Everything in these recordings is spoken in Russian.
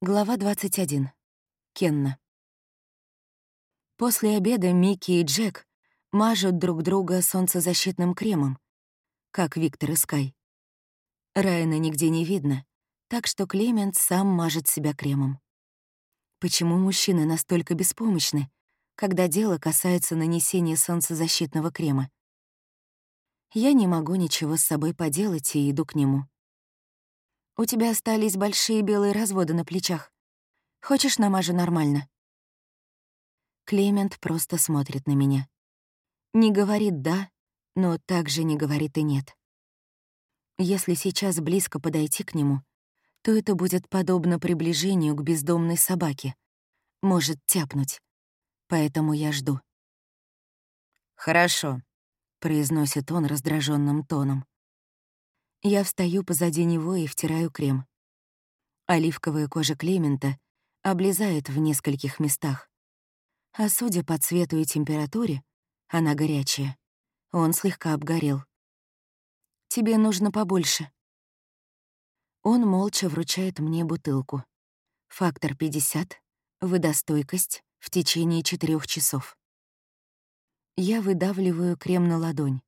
Глава 21. Кенна. После обеда Микки и Джек мажут друг друга солнцезащитным кремом, как Виктор и Скай. Райана нигде не видно, так что Клемент сам мажет себя кремом. Почему мужчины настолько беспомощны, когда дело касается нанесения солнцезащитного крема? Я не могу ничего с собой поделать и иду к нему. У тебя остались большие белые разводы на плечах. Хочешь, намажу нормально?» Клемент просто смотрит на меня. Не говорит «да», но также не говорит и «нет». Если сейчас близко подойти к нему, то это будет подобно приближению к бездомной собаке. Может тяпнуть. Поэтому я жду. «Хорошо», — произносит он раздраженным тоном. Я встаю позади него и втираю крем. Оливковая кожа Клемента облезает в нескольких местах. А судя по цвету и температуре, она горячая. Он слегка обгорел. «Тебе нужно побольше». Он молча вручает мне бутылку. Фактор 50, водостойкость в течение четырех часов. Я выдавливаю крем на ладонь.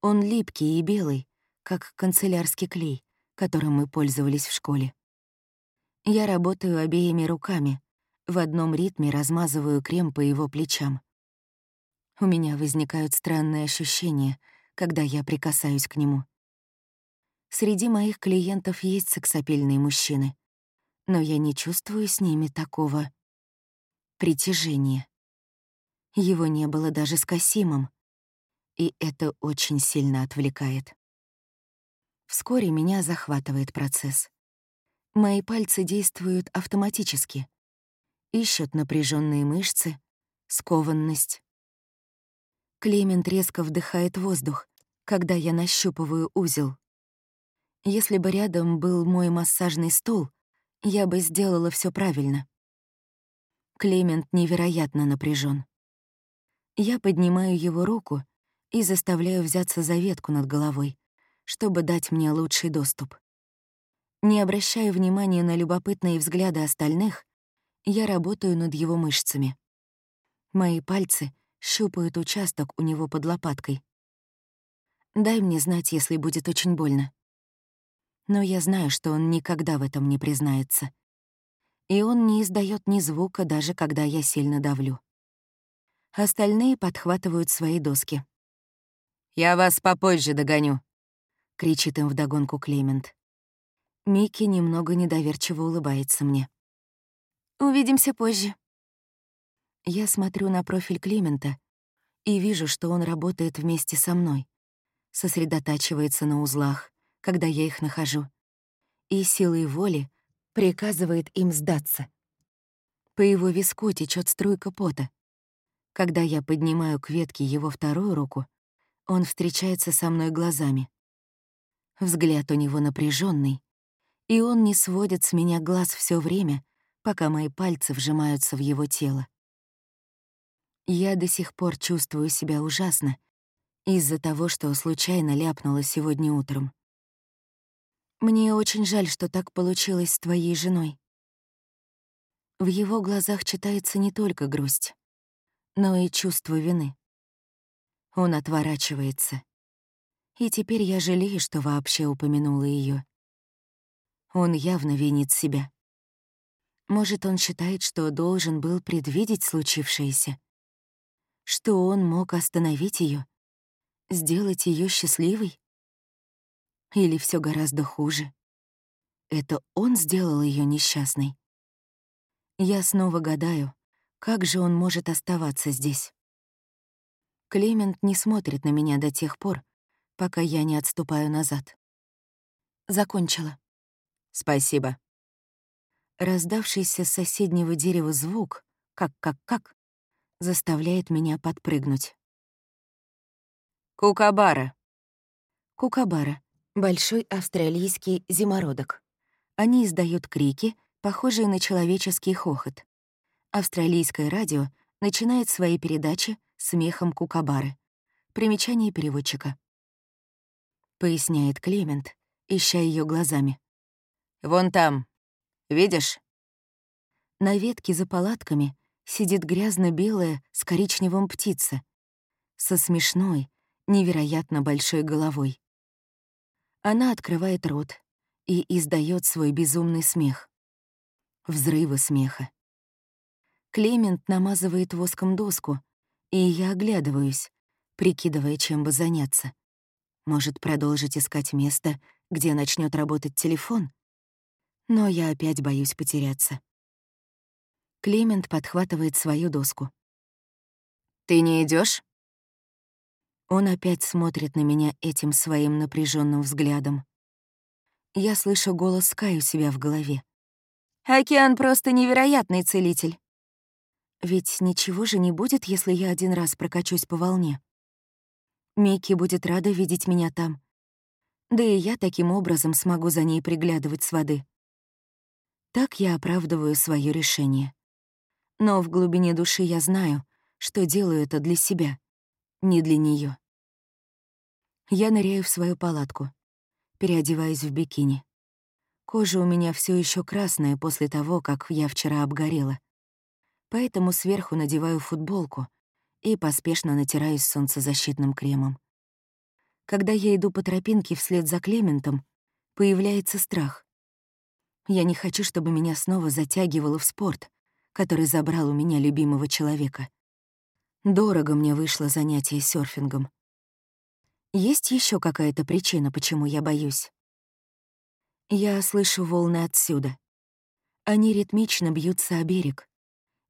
Он липкий и белый, как канцелярский клей, которым мы пользовались в школе. Я работаю обеими руками, в одном ритме размазываю крем по его плечам. У меня возникают странные ощущения, когда я прикасаюсь к нему. Среди моих клиентов есть сексапильные мужчины, но я не чувствую с ними такого притяжения. Его не было даже с Касимом, и это очень сильно отвлекает. Вскоре меня захватывает процесс. Мои пальцы действуют автоматически. Ищут напряженные мышцы, скованность. Клемент резко вдыхает воздух, когда я нащупываю узел. Если бы рядом был мой массажный стол, я бы сделала все правильно. Клемент невероятно напряжен. Я поднимаю его руку и заставляю взяться за ветку над головой, чтобы дать мне лучший доступ. Не обращая внимания на любопытные взгляды остальных, я работаю над его мышцами. Мои пальцы щупают участок у него под лопаткой. Дай мне знать, если будет очень больно. Но я знаю, что он никогда в этом не признается. И он не издает ни звука, даже когда я сильно давлю. Остальные подхватывают свои доски. «Я вас попозже догоню», — кричит им вдогонку Клемент. Микки немного недоверчиво улыбается мне. «Увидимся позже». Я смотрю на профиль Клемента и вижу, что он работает вместе со мной, сосредотачивается на узлах, когда я их нахожу, и силой воли приказывает им сдаться. По его виску течет струйка пота. Когда я поднимаю к ветке его вторую руку, он встречается со мной глазами. Взгляд у него напряженный, и он не сводит с меня глаз все время, пока мои пальцы вжимаются в его тело. Я до сих пор чувствую себя ужасно из-за того, что случайно ляпнула сегодня утром. Мне очень жаль, что так получилось с твоей женой. В его глазах читается не только грусть, но и чувство вины. Он отворачивается, и теперь я жалею, что вообще упомянула ее. Он явно винит себя. Может, он считает, что должен был предвидеть случившееся? Что он мог остановить ее, сделать ее счастливой? Или все гораздо хуже? Это он сделал ее несчастной? Я снова гадаю, как же он может оставаться здесь? Клемент не смотрит на меня до тех пор, пока я не отступаю назад. Закончила. Спасибо. Раздавшийся с соседнего дерева звук, как-как-как, заставляет меня подпрыгнуть. Кукабара. Кукабара — большой австралийский зимородок. Они издают крики, похожие на человеческий хохот. Австралийское радио начинает свои передачи смехом кукабары. Примечание переводчика. — поясняет Клемент, ища ее глазами. «Вон там. Видишь? На ветке за палатками сидит грязно-белая с коричневым птица со смешной, невероятно большой головой. Она открывает рот и издает свой безумный смех. Взрывы смеха. Клемент намазывает воском доску, и я оглядываюсь, прикидывая, чем бы заняться. Может, продолжить искать место, где начнет работать телефон? Но я опять боюсь потеряться. Клемент подхватывает свою доску. «Ты не идешь? Он опять смотрит на меня этим своим напряженным взглядом. Я слышу голос Скай у себя в голове. «Океан просто невероятный целитель». Ведь ничего же не будет, если я один раз прокачусь по волне. Микки будет рада видеть меня там. Да и я таким образом смогу за ней приглядывать с воды. Так я оправдываю свое решение. Но в глубине души я знаю, что делаю это для себя, не для нее. Я ныряю в свою палатку, переодеваюсь в бикини. Кожа у меня все еще красная после того, как я вчера обгорела. Поэтому сверху надеваю футболку и поспешно натираюсь солнцезащитным кремом. Когда я иду по тропинке вслед за Клементом, появляется страх. Я не хочу, чтобы меня снова затягивало в спорт, который забрал у меня любимого человека. Дорого мне вышло занятие серфингом. Есть еще какая-то причина, почему я боюсь? Я слышу волны отсюда. Они ритмично бьются о берег.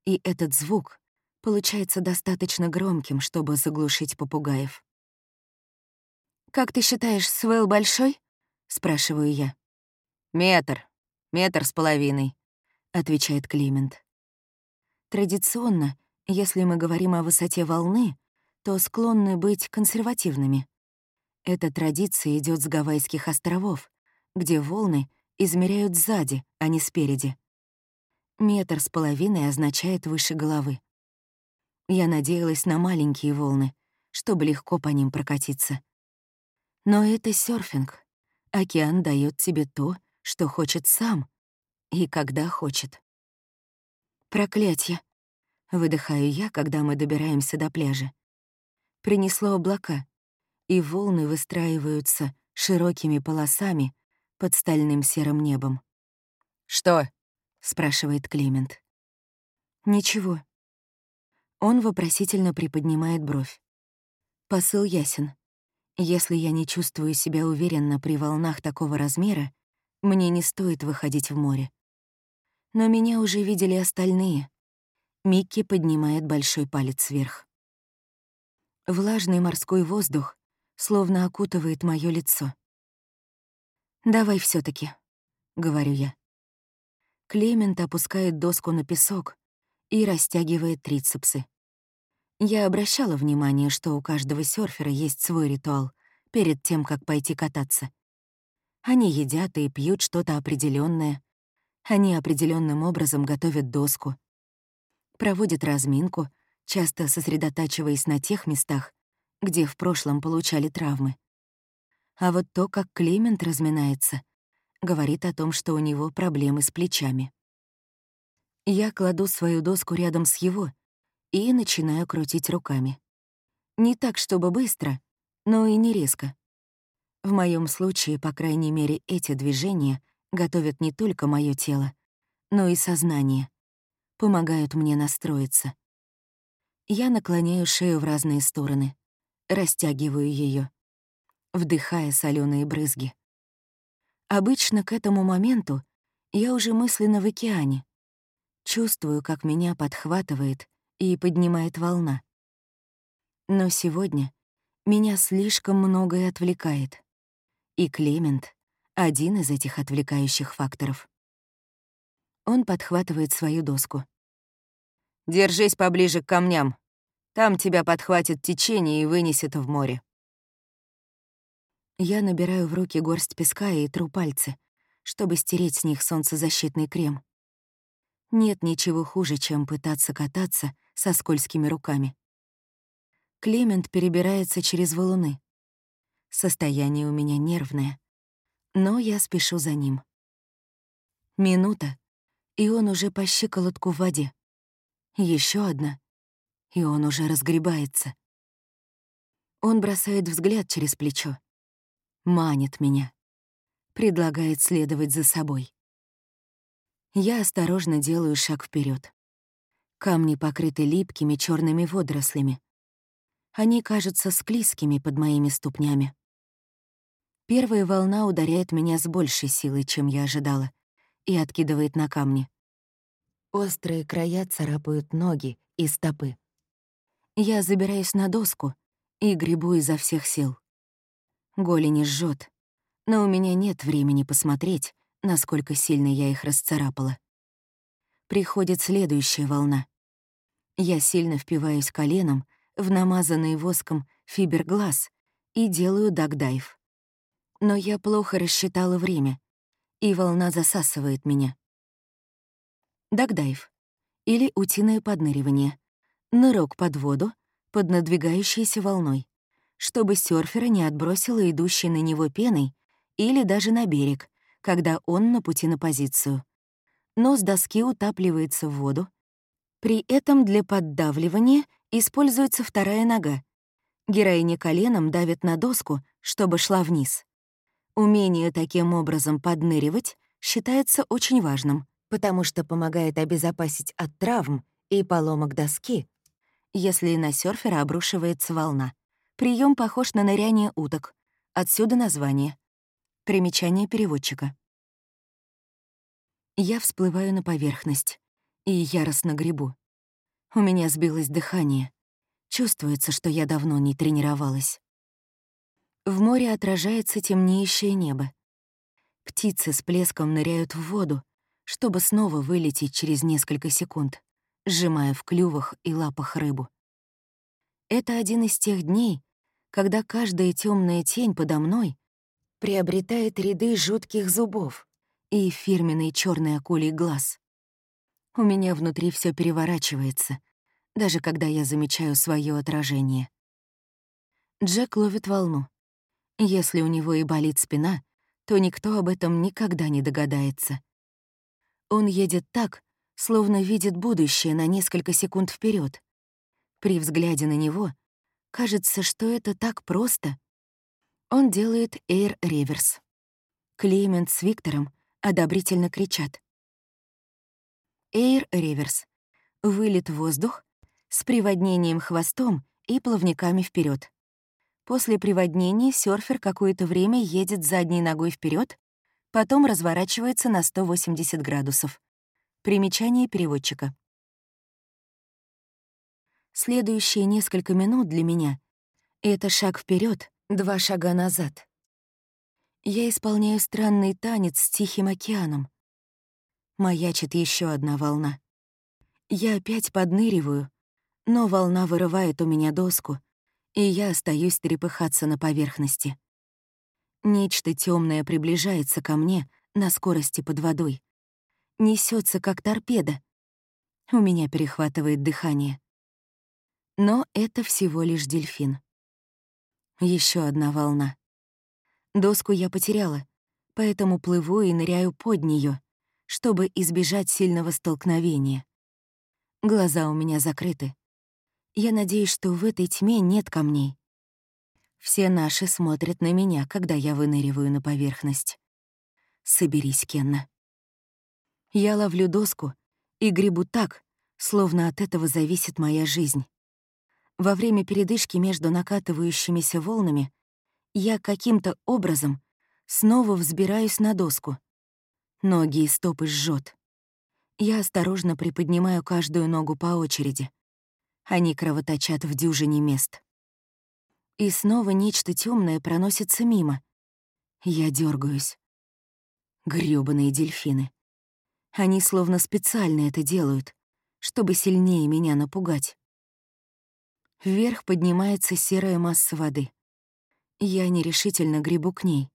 И этот звук получается достаточно громким, чтобы заглушить попугаев. «Как ты считаешь, Свел большой?» — спрашиваю я. «Метр. Метр с половиной», — отвечает Климент. Традиционно если мы говорим о высоте волны, то склонны быть консервативными. Эта традиция идет с Гавайских островов, где волны измеряют сзади, а не спереди. Метр с половиной означает выше головы. Я надеялась на маленькие волны, чтобы легко по ним прокатиться. Но это серфинг. Океан дает тебе то, что хочет сам и когда хочет. Проклятье. Выдыхаю я, когда мы добираемся до пляжа. Принесло облака, и волны выстраиваются широкими полосами под стальным серым небом. «Что?» — спрашивает Климент. «Ничего». Он вопросительно приподнимает бровь. Посыл ясен. Если я не чувствую себя уверенно при волнах такого размера, мне не стоит выходить в море. Но меня уже видели остальные, Микки поднимает большой палец вверх. Влажный морской воздух словно окутывает моё лицо. «Давай все таки говорю я. Клемент опускает доску на песок и растягивает трицепсы. Я обращала внимание, что у каждого серфера есть свой ритуал перед тем, как пойти кататься. Они едят и пьют что-то определенное. Они определенным образом готовят доску — проводят разминку, часто сосредотачиваясь на тех местах, где в прошлом получали травмы. А вот то, как Клемент разминается, говорит о том, что у него проблемы с плечами. Я кладу свою доску рядом с его и начинаю крутить руками. Не так, чтобы быстро, но и не резко. В моем случае, по крайней мере, эти движения готовят не только мое тело, но и сознание помогают мне настроиться. Я наклоняю шею в разные стороны, растягиваю ее, вдыхая соленые брызги. Обычно к этому моменту я уже мысленно в океане. Чувствую, как меня подхватывает и поднимает волна. Но сегодня меня слишком многое отвлекает. И Клемент — один из этих отвлекающих факторов. Он подхватывает свою доску. «Держись поближе к камням. Там тебя подхватит течение и вынесет в море». Я набираю в руки горсть песка и тру пальцы, чтобы стереть с них солнцезащитный крем. Нет ничего хуже, чем пытаться кататься со скользкими руками. Клемент перебирается через валуны. Состояние у меня нервное, но я спешу за ним. Минута, и он уже по щиколотку в воде. Еще одна, и он уже разгребается. Он бросает взгляд через плечо, манит меня, предлагает следовать за собой. Я осторожно делаю шаг вперед. Камни покрыты липкими черными водорослями. Они кажутся склизкими под моими ступнями. Первая волна ударяет меня с большей силой, чем я ожидала, и откидывает на камни. Острые края царапают ноги и стопы. Я забираюсь на доску и гребу изо всех сил. Голени жжет, но у меня нет времени посмотреть, насколько сильно я их расцарапала. Приходит следующая волна. Я сильно впиваюсь коленом в намазанный воском фиберглаз и делаю дагдайв. Но я плохо рассчитала время, и волна засасывает меня. Дагдайв или утиное подныривание. Нырок под воду под надвигающейся волной, чтобы серфера не отбросило идущей на него пеной или даже на берег, когда он на пути на позицию. Нос доски утапливается в воду. При этом для поддавливания используется вторая нога. Героиня коленом давит на доску, чтобы шла вниз. Умение таким образом подныривать считается очень важным, потому что помогает обезопасить от травм и поломок доски, если на серфера обрушивается волна. Прием похож на ныряние уток. Отсюда название. Примечание переводчика. Я всплываю на поверхность и яростно гребу. У меня сбилось дыхание. Чувствуется, что я давно не тренировалась. В море отражается темнеющее небо. Птицы с плеском ныряют в воду, чтобы снова вылететь через несколько секунд, сжимая в клювах и лапах рыбу. Это один из тех дней, когда каждая темная тень подо мной приобретает ряды жутких зубов и фирменный черный акулий глаз. У меня внутри все переворачивается, даже когда я замечаю свое отражение. Джек ловит волну. Если у него и болит спина, то никто об этом никогда не догадается. Он едет так, словно видит будущее на несколько секунд вперед. При взгляде на него кажется, что это так просто — он делает эйр-реверс. Клемент с Виктором одобрительно кричат. Эйр-реверс. Вылет в воздух с приводнением хвостом и плавниками вперед. После приводнения серфер какое-то время едет задней ногой вперед, потом разворачивается на 180 градусов. Примечание переводчика. Следующие несколько минут для меня — это шаг вперед, Два шага назад. Я исполняю странный танец с Тихим океаном. Маячит еще одна волна. Я опять подныриваю, но волна вырывает у меня доску, и я остаюсь трепыхаться на поверхности. Нечто темное приближается ко мне на скорости под водой. Несется как торпеда. У меня перехватывает дыхание. Но это всего лишь дельфин. Еще одна волна. Доску я потеряла, поэтому плыву и ныряю под нее, чтобы избежать сильного столкновения. Глаза у меня закрыты. Я надеюсь, что в этой тьме нет камней. Все наши смотрят на меня, когда я выныриваю на поверхность. Соберись, Кенна. Я ловлю доску и гребу так, словно от этого зависит моя жизнь. Во время передышки между накатывающимися волнами я каким-то образом снова взбираюсь на доску. Ноги и стопы жжет. Я осторожно приподнимаю каждую ногу по очереди. Они кровоточат в дюжине мест. И снова нечто темное проносится мимо. Я дергаюсь. Грёбаные дельфины. Они словно специально это делают, чтобы сильнее меня напугать. Вверх поднимается серая масса воды. Я нерешительно гребу к ней.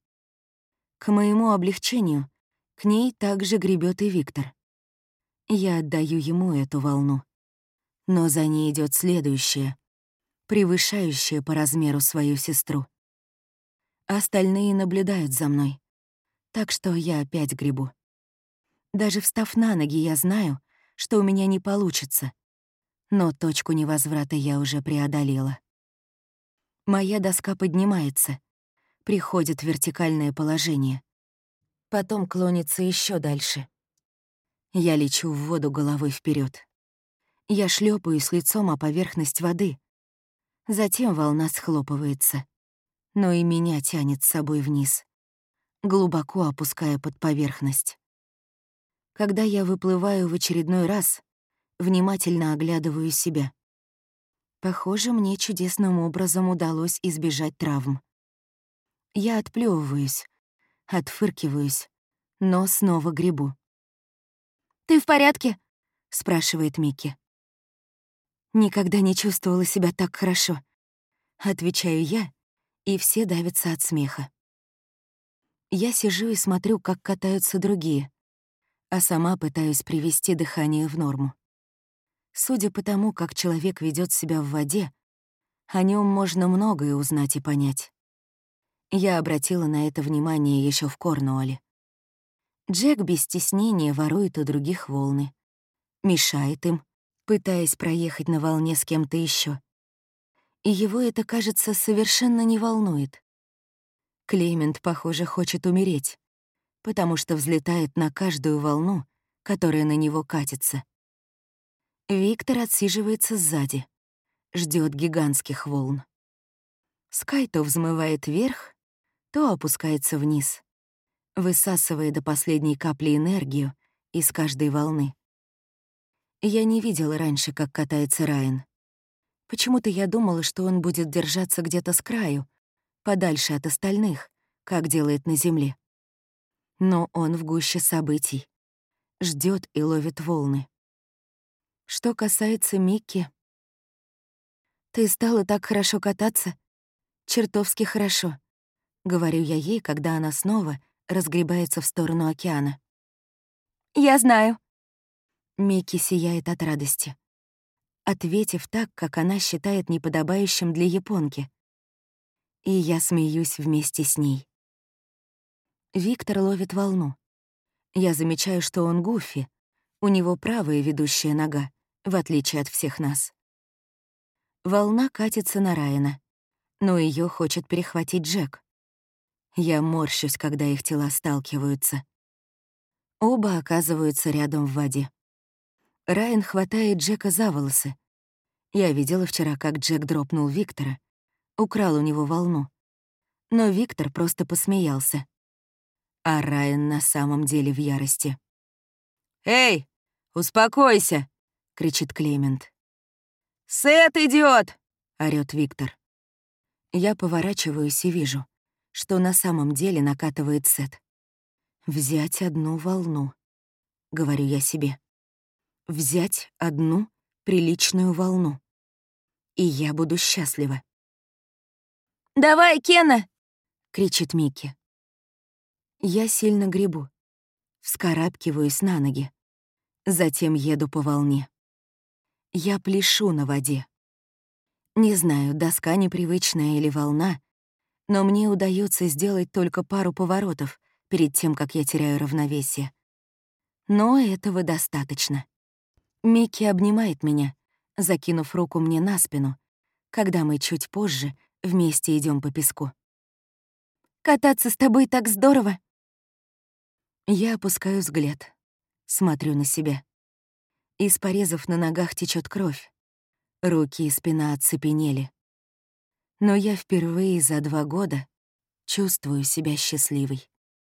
К моему облегчению, к ней также гребет и Виктор. Я отдаю ему эту волну. Но за ней идет следующая, превышающая по размеру свою сестру. Остальные наблюдают за мной, так что я опять гребу. Даже встав на ноги, я знаю, что у меня не получится. Но точку невозврата я уже преодолела. Моя доска поднимается, приходит вертикальное положение. Потом клонится еще дальше. Я лечу в воду головой вперед. Я шлепаюсь лицом о поверхность воды. Затем волна схлопывается. Но и меня тянет с собой вниз, глубоко опуская под поверхность. Когда я выплываю в очередной раз, внимательно оглядываю себя. Похоже, мне чудесным образом удалось избежать травм. Я отплёвываюсь, отфыркиваюсь, но снова грибу. «Ты в порядке?» — спрашивает Микки. Никогда не чувствовала себя так хорошо. Отвечаю я, и все давятся от смеха. Я сижу и смотрю, как катаются другие, а сама пытаюсь привести дыхание в норму. Судя по тому, как человек ведет себя в воде, о нем можно многое узнать и понять. Я обратила на это внимание еще в Корнуолле. Джек без стеснения ворует у других волны, мешает им, пытаясь проехать на волне с кем-то еще. И его это, кажется, совершенно не волнует. Клемент, похоже, хочет умереть, потому что взлетает на каждую волну, которая на него катится. Виктор отсиживается сзади, ждет гигантских волн. Скай то взмывает вверх, то опускается вниз, высасывая до последней капли энергию из каждой волны. Я не видела раньше, как катается Райан. Почему-то я думала, что он будет держаться где-то с краю, подальше от остальных, как делает на Земле. Но он в гуще событий. ждет и ловит волны. Что касается Микки... «Ты стала так хорошо кататься? Чертовски хорошо», — говорю я ей, когда она снова разгребается в сторону океана. «Я знаю», Микки сияет от радости, ответив так, как она считает неподобающим для японки. И я смеюсь вместе с ней. Виктор ловит волну. Я замечаю, что он гуфи. У него правая ведущая нога, в отличие от всех нас. Волна катится на Райана, но ее хочет перехватить Джек. Я морщусь, когда их тела сталкиваются. Оба оказываются рядом в воде. Райан хватает Джека за волосы. Я видела вчера, как Джек дропнул Виктора, украл у него волну. Но Виктор просто посмеялся. А Райан на самом деле в ярости. «Эй, успокойся!» — кричит Клемент. «Сет идет! орёт Виктор. Я поворачиваюсь и вижу, что на самом деле накатывает Сет. «Взять одну волну», — говорю я себе взять одну приличную волну. И я буду счастлива. «Давай, Кена!» — кричит Микки. Я сильно гребу, вскарабкиваюсь на ноги, затем еду по волне. Я пляшу на воде. Не знаю, доска непривычная или волна, но мне удается сделать только пару поворотов перед тем, как я теряю равновесие. Но этого достаточно. Микки обнимает меня, закинув руку мне на спину, когда мы чуть позже вместе идем по песку. «Кататься с тобой так здорово!» Я опускаю взгляд, смотрю на себя. Из порезов на ногах течет кровь. Руки и спина оцепенели. Но я впервые за два года чувствую себя счастливой.